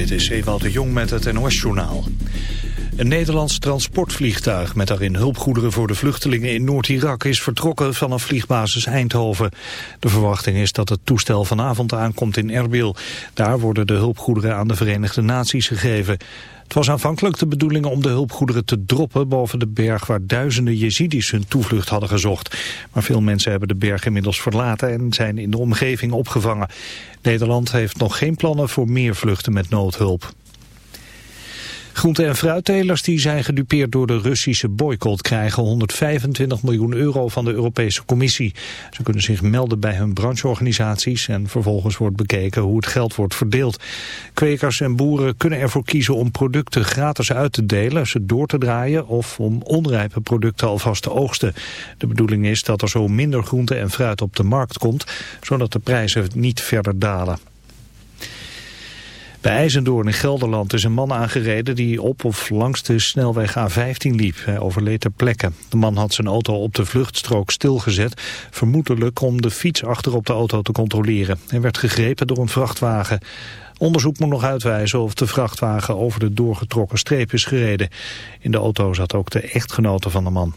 Dit is Ewout de Jong met het NOS-journaal. Een Nederlands transportvliegtuig met daarin hulpgoederen voor de vluchtelingen in Noord-Irak is vertrokken vanaf vliegbasis Eindhoven. De verwachting is dat het toestel vanavond aankomt in Erbil. Daar worden de hulpgoederen aan de Verenigde Naties gegeven. Het was aanvankelijk de bedoeling om de hulpgoederen te droppen boven de berg waar duizenden Jezidis hun toevlucht hadden gezocht. Maar veel mensen hebben de berg inmiddels verlaten en zijn in de omgeving opgevangen. Nederland heeft nog geen plannen voor meer vluchten met noodhulp. Groente- en fruittelers die zijn gedupeerd door de Russische boycott krijgen 125 miljoen euro van de Europese Commissie. Ze kunnen zich melden bij hun brancheorganisaties en vervolgens wordt bekeken hoe het geld wordt verdeeld. Kwekers en boeren kunnen ervoor kiezen om producten gratis uit te delen, ze door te draaien of om onrijpe producten alvast te oogsten. De bedoeling is dat er zo minder groente en fruit op de markt komt, zodat de prijzen niet verder dalen. Bij IJzendoorn in Gelderland is een man aangereden die op of langs de snelweg A15 liep. Hij overleed ter plekke. De man had zijn auto op de vluchtstrook stilgezet, vermoedelijk om de fiets achter op de auto te controleren. Hij werd gegrepen door een vrachtwagen. Onderzoek moet nog uitwijzen of de vrachtwagen over de doorgetrokken streep is gereden. In de auto zat ook de echtgenote van de man.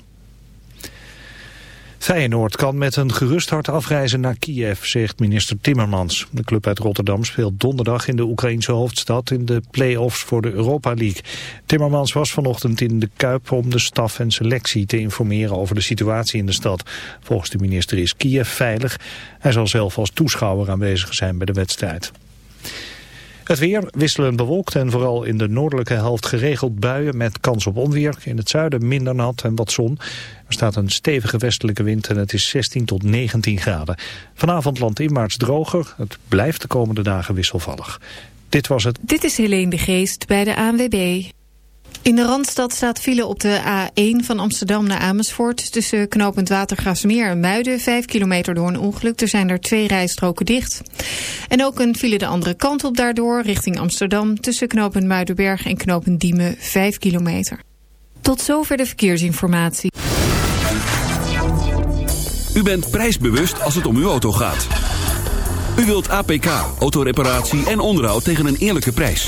Feyenoord kan met een gerust hart afreizen naar Kiev, zegt minister Timmermans. De club uit Rotterdam speelt donderdag in de Oekraïnse hoofdstad in de play-offs voor de Europa League. Timmermans was vanochtend in de Kuip om de staf en selectie te informeren over de situatie in de stad. Volgens de minister is Kiev veilig. Hij zal zelf als toeschouwer aanwezig zijn bij de wedstrijd. Het weer wisselend bewolkt en vooral in de noordelijke helft geregeld buien met kans op onweer. In het zuiden minder nat en wat zon. Er staat een stevige westelijke wind en het is 16 tot 19 graden. Vanavond landinwaarts droger. Het blijft de komende dagen wisselvallig. Dit was het. Dit is Helene de Geest bij de ANWB. In de Randstad staat file op de A1 van Amsterdam naar Amersfoort... tussen knooppunt Watergraafsmeer en Muiden, 5 kilometer door een ongeluk. Er zijn er twee rijstroken dicht. En ook een file de andere kant op daardoor, richting Amsterdam... tussen knooppunt Muidenberg en knooppunt Diemen, 5 kilometer. Tot zover de verkeersinformatie. U bent prijsbewust als het om uw auto gaat. U wilt APK, autoreparatie en onderhoud tegen een eerlijke prijs.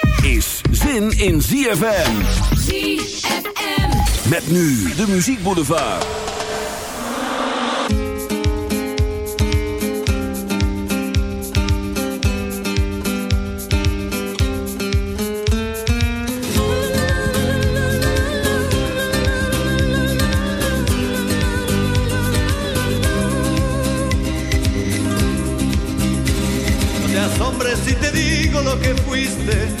Is zin in ZFM. ZFM. Met nu de Muziek Boulevard. Hombre, si te digo lo que fuiste,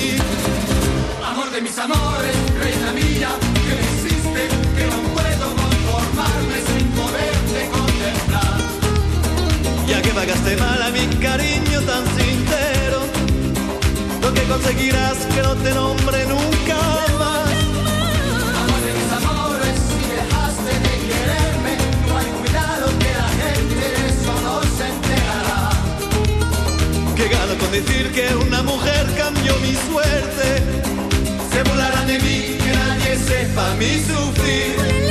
Pagaste mal a mi cariño tan sincero, lo que conseguirás que no te nombre nunca más. Amor de mis amores, si dejaste de quererme, no hay cuidado que la gente de eso no se enterará. Que gano con decir que una mujer cambió mi suerte. Se burlarán de mí, que nadie sepa mi sufrir.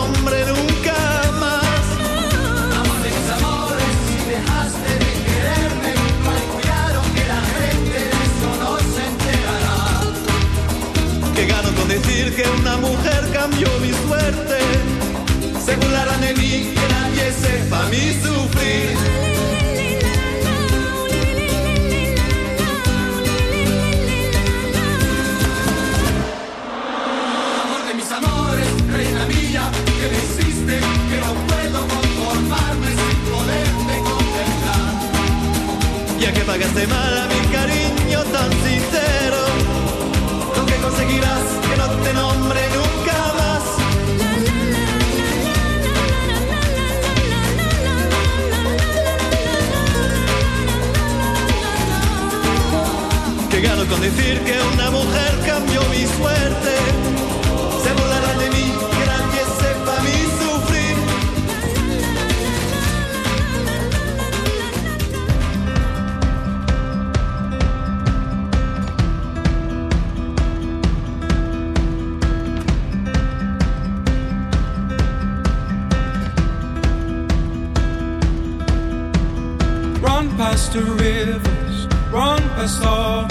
sufrir. Amor de mis amores, reina mía, que me hiciste, que no puedo conformarme sin poderte contemplar. Ya que pagaste mal decir que una mujer cambió mi suerte. Se burlarán de mí, que nadie sepa mi sufrir. Run past the rivers, run past all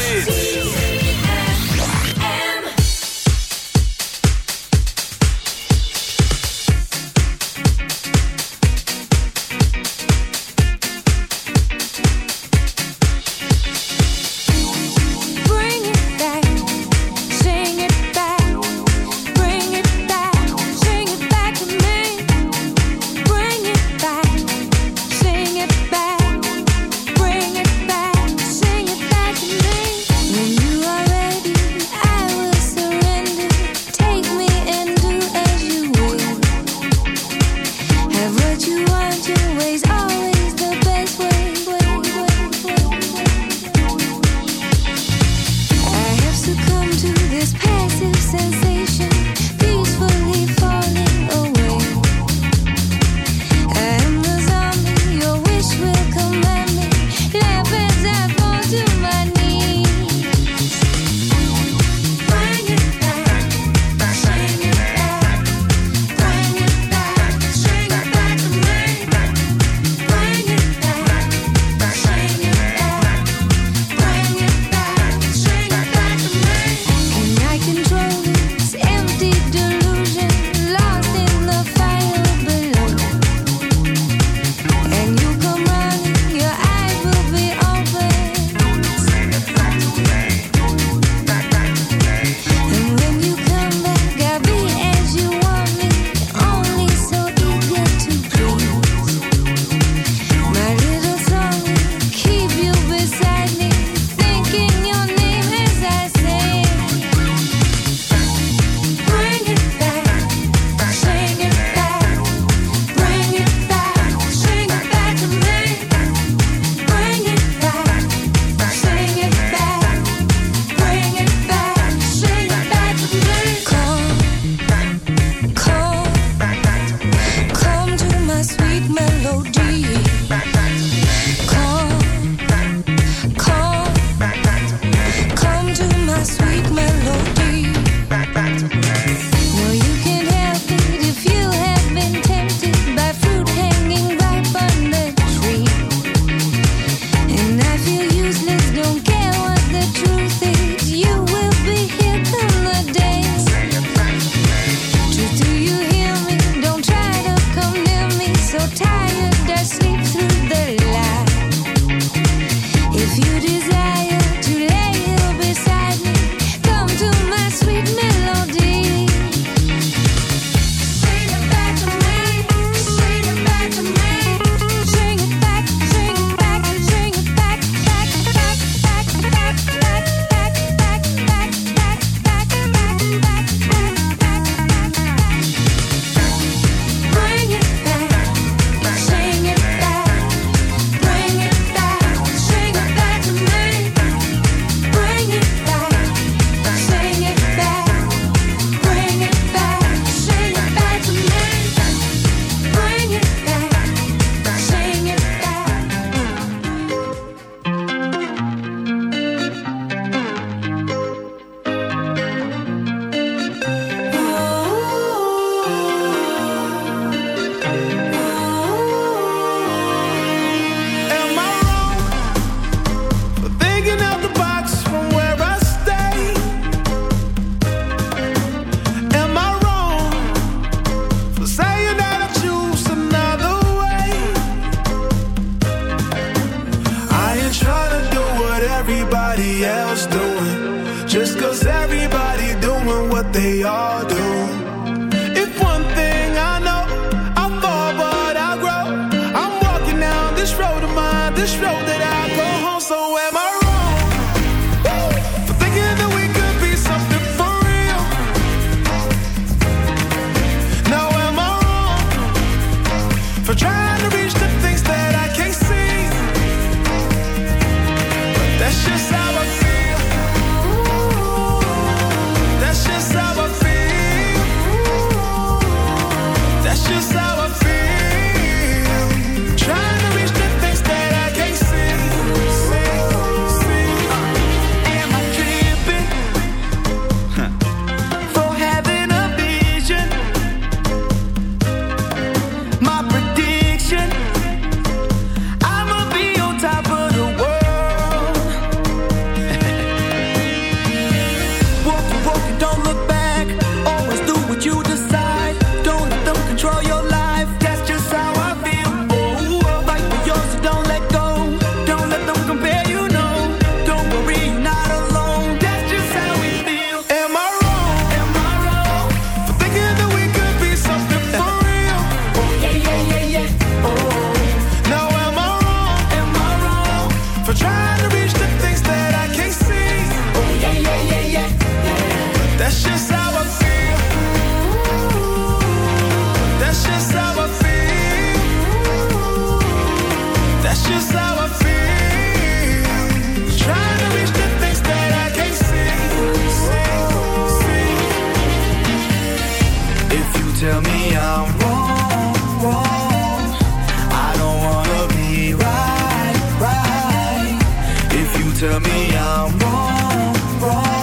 Tell me I'm wrong, wrong,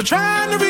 for trying to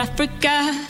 I forgot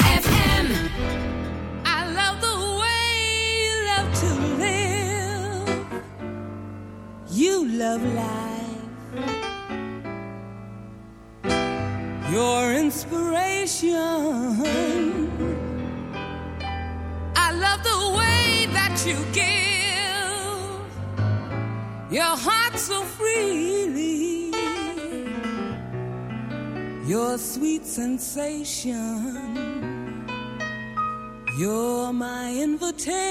take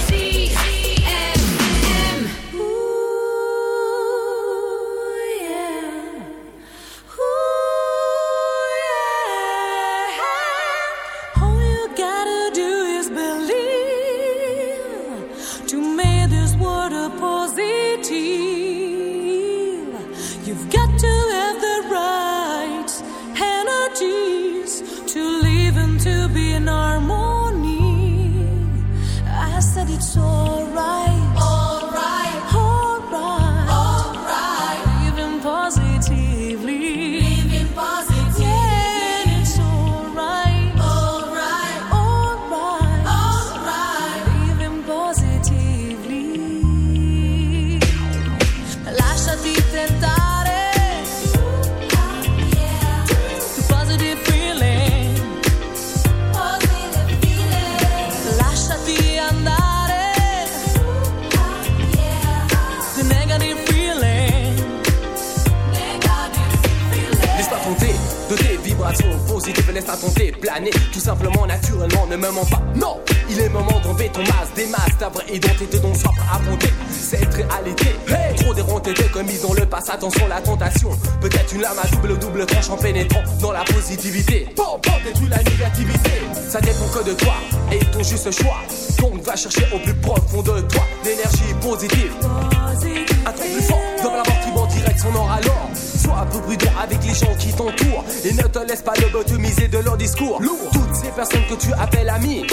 identité dont soif abondée, cette réalité. Hey Trop dérontés de commis dans le passé, attention la tentation. Peut-être une lame à double double tranche en pénétrant dans la positivité. Bon, bon, détruis la négativité. Ça dépend que de toi et ton juste choix. Donc va chercher au plus profond de toi l'énergie positive. positive. Un truc plus fort dans la mort qui vend direct son or alors. Sois un peu prudent avec les gens qui t'entourent et ne te laisse pas lobotomiser de leur discours. Lourd. Toutes ces personnes que tu appelles amis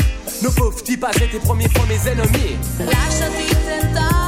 ne peuvent-ils pas être tes premiers fois mes ennemis? Lasciati tentare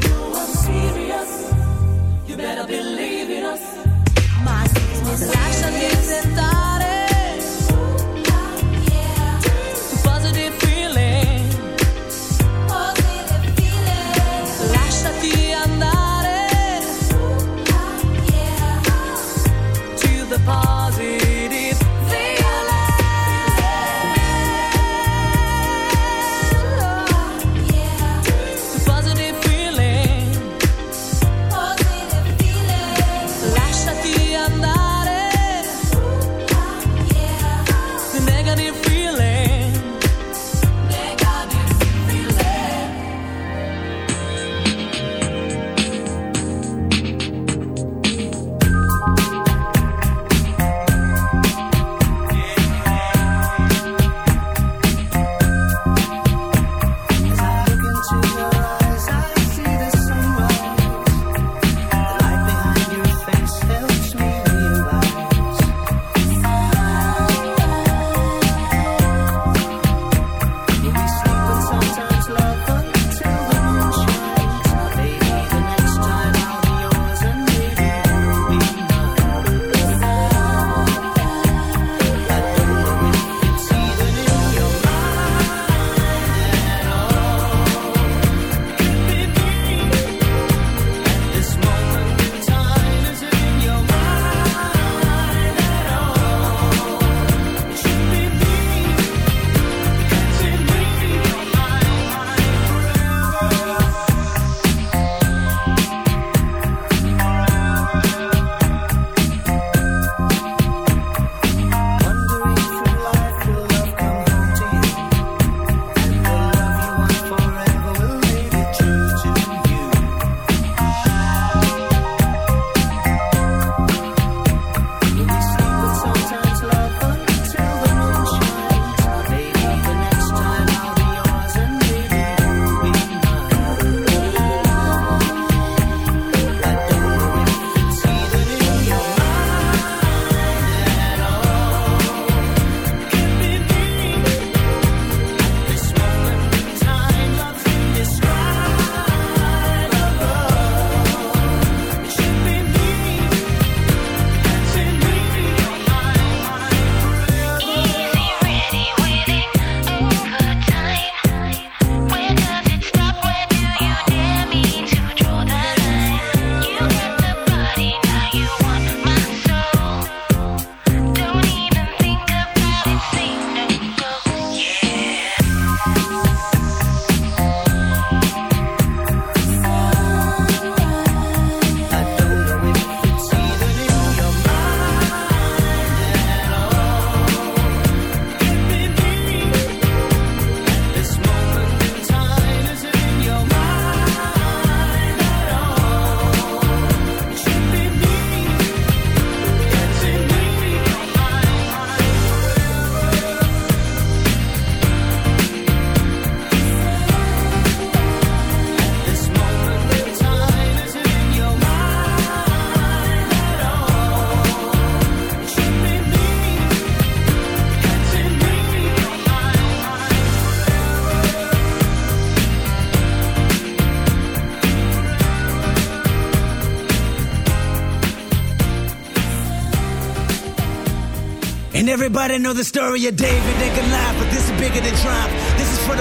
better believe in us. My sweetness life shall give the. Everybody know the story of David and Goliath, but this is bigger than triumph.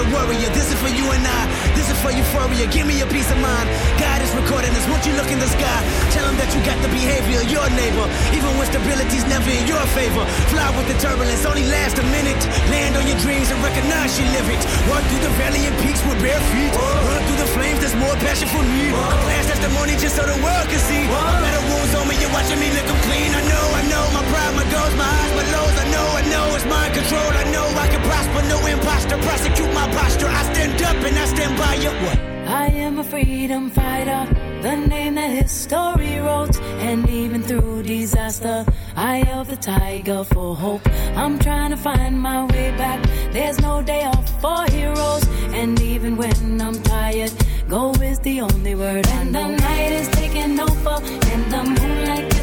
The warrior. This is for you and I. This is for euphoria. Give me a peace of mind. God is recording this. Won't you look in the sky? Tell him that you got the behavior of your neighbor, even when stability's never in your favor. Fly with the turbulence, only last a minute. Land on your dreams and recognize you live it. Walk through the valley and peaks with bare feet. Run through the flames, there's more passion for me. A blast testimony just so the world can see. Better wounds on me, you're watching me 'em clean. I know, I know, my pride, my goals, my highs, my lows. I know, I know, it's mind control. I know I can prosper, no imposter. Prosecute my posture. I stand up and I stand by you. What? I am a freedom fighter, the name that history wrote. And even through disaster, I held the tiger for hope. I'm trying to find my way back. There's no day off for heroes. And even when I'm tired, go is the only word. And the night is taking over, and the moonlight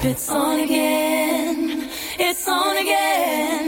It's on again, it's on again.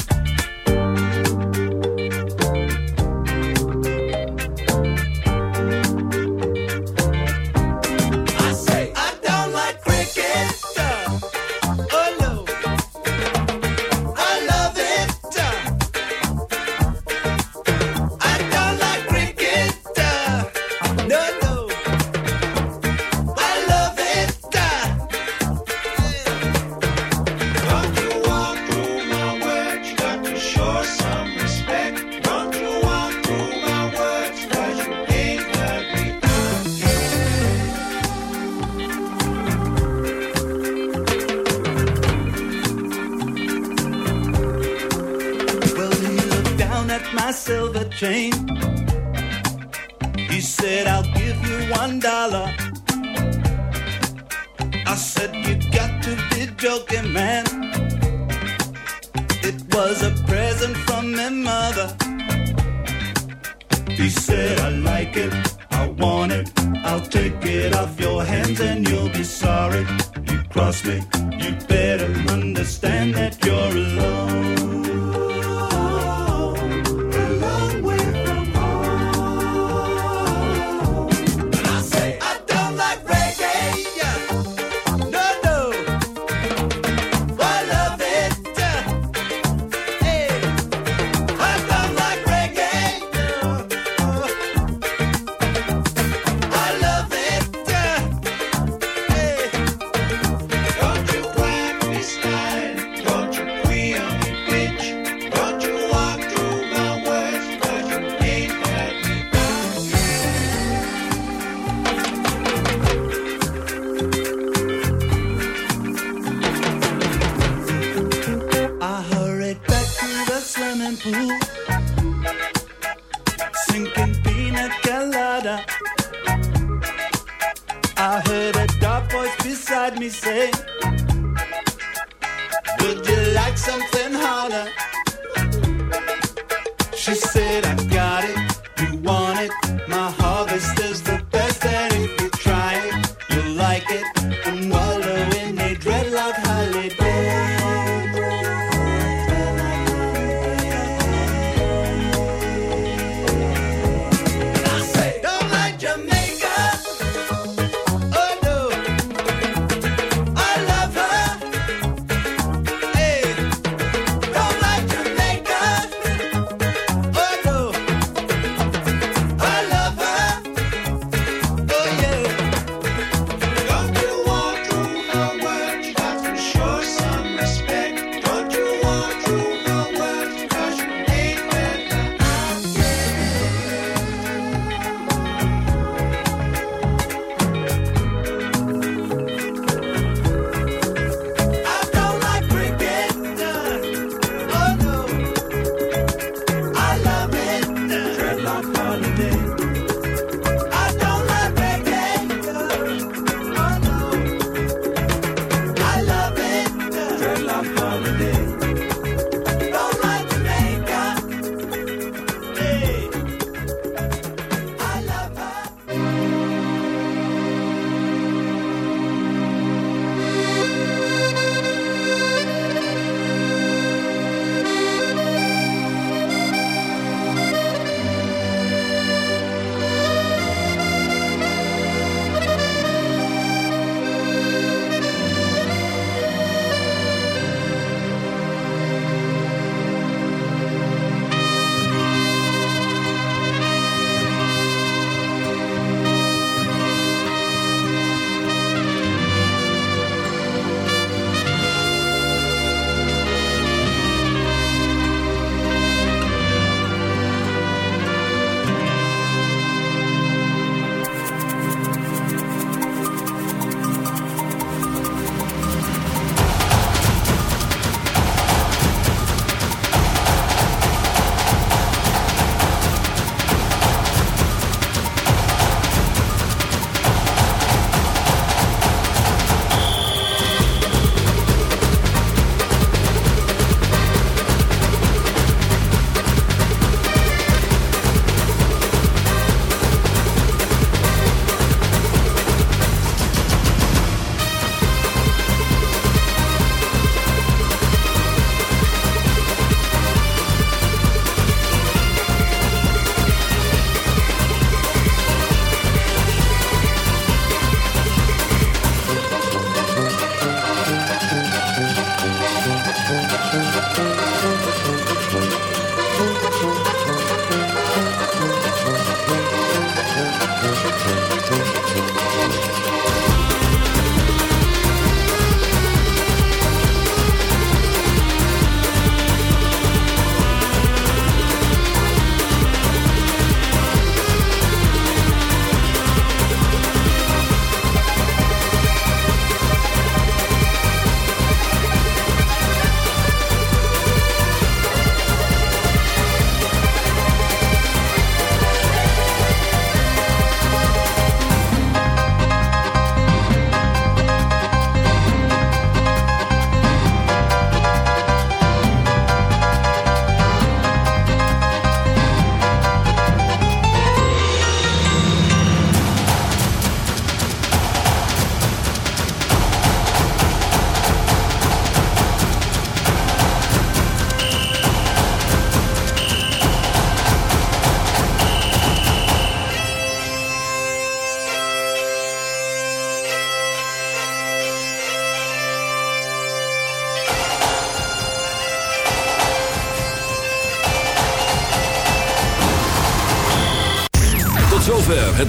Understand that